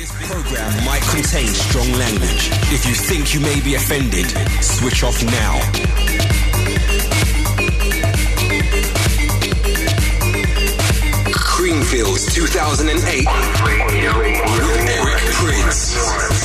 This program might contain strong language. If you think you may be offended, switch off now. Creamfields 2008. Eric Prydz.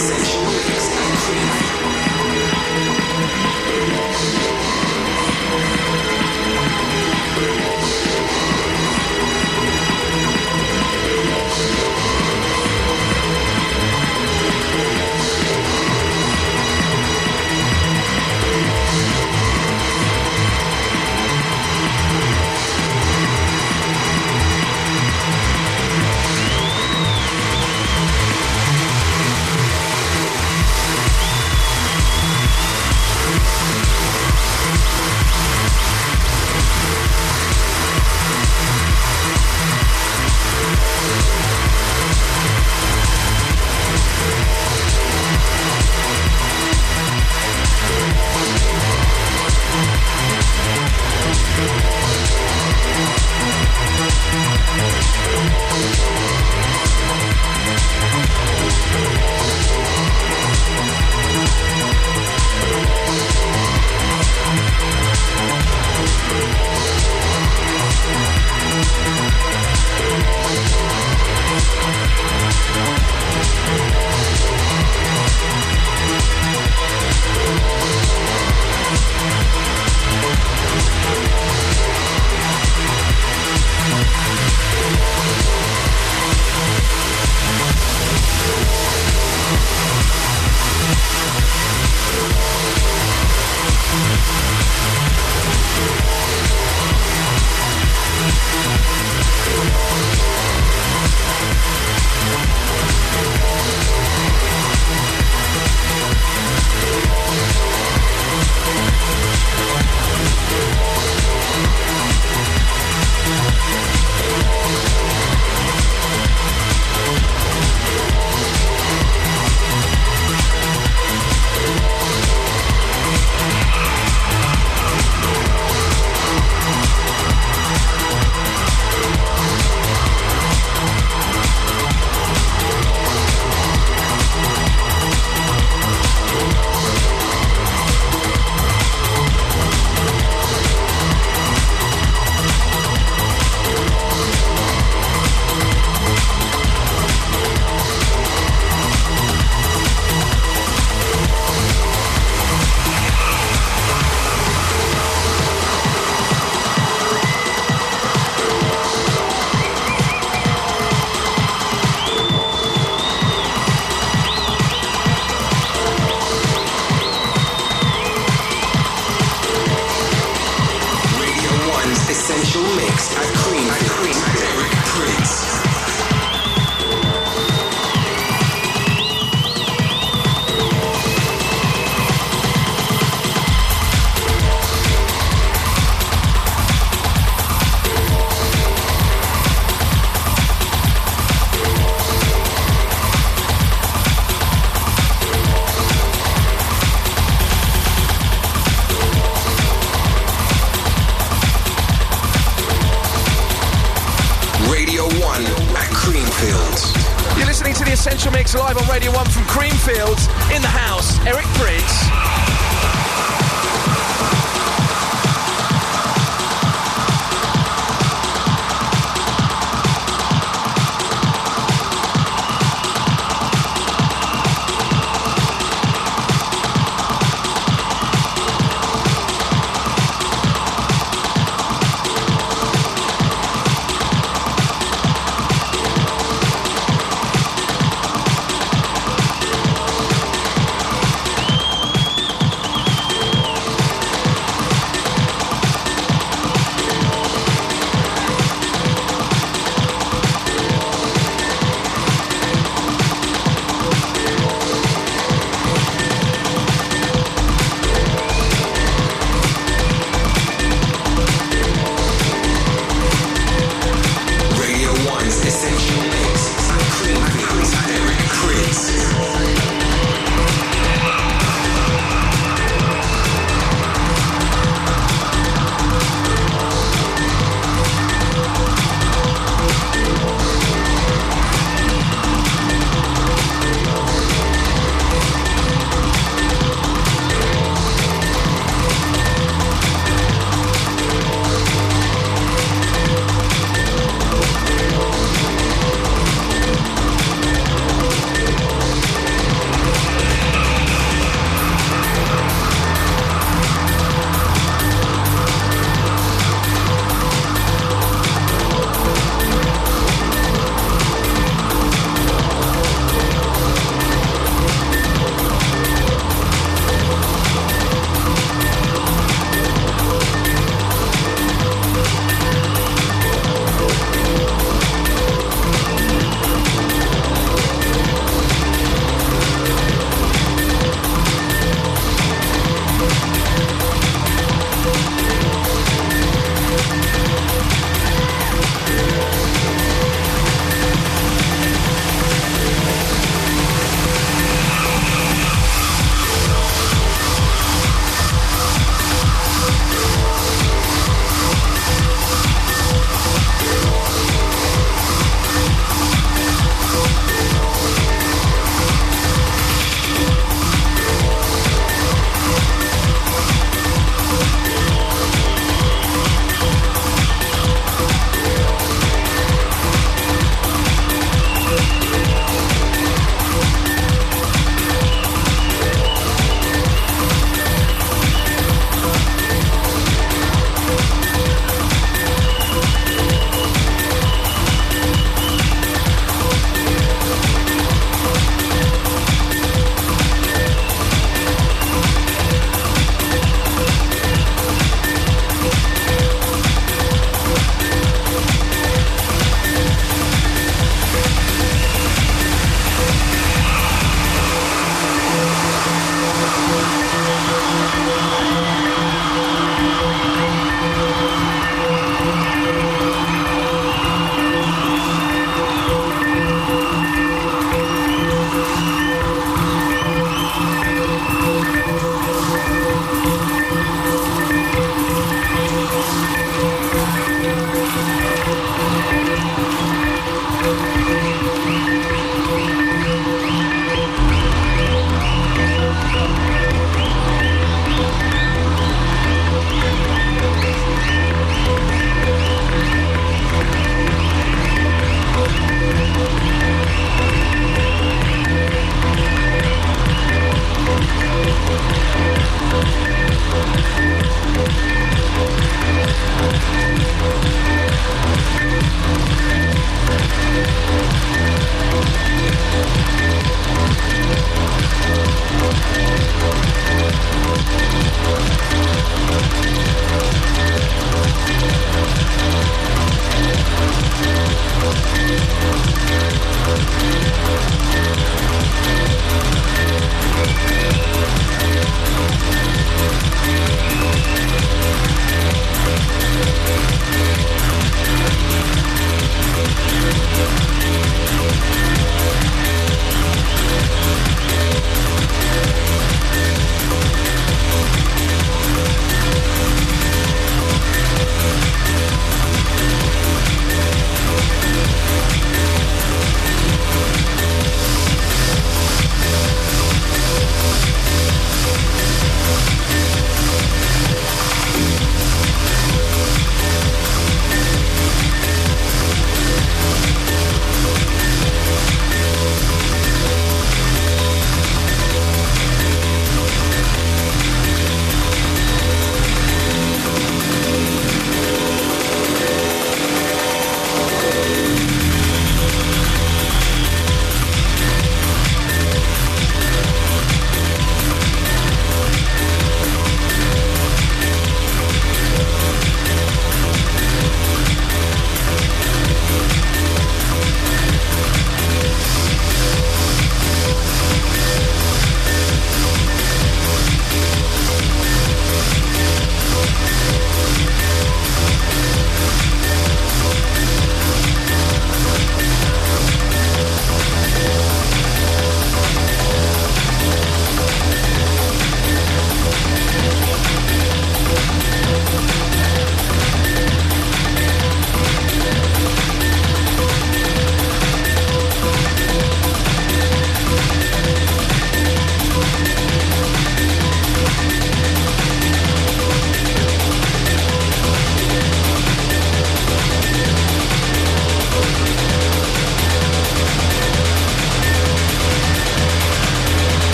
Sensation.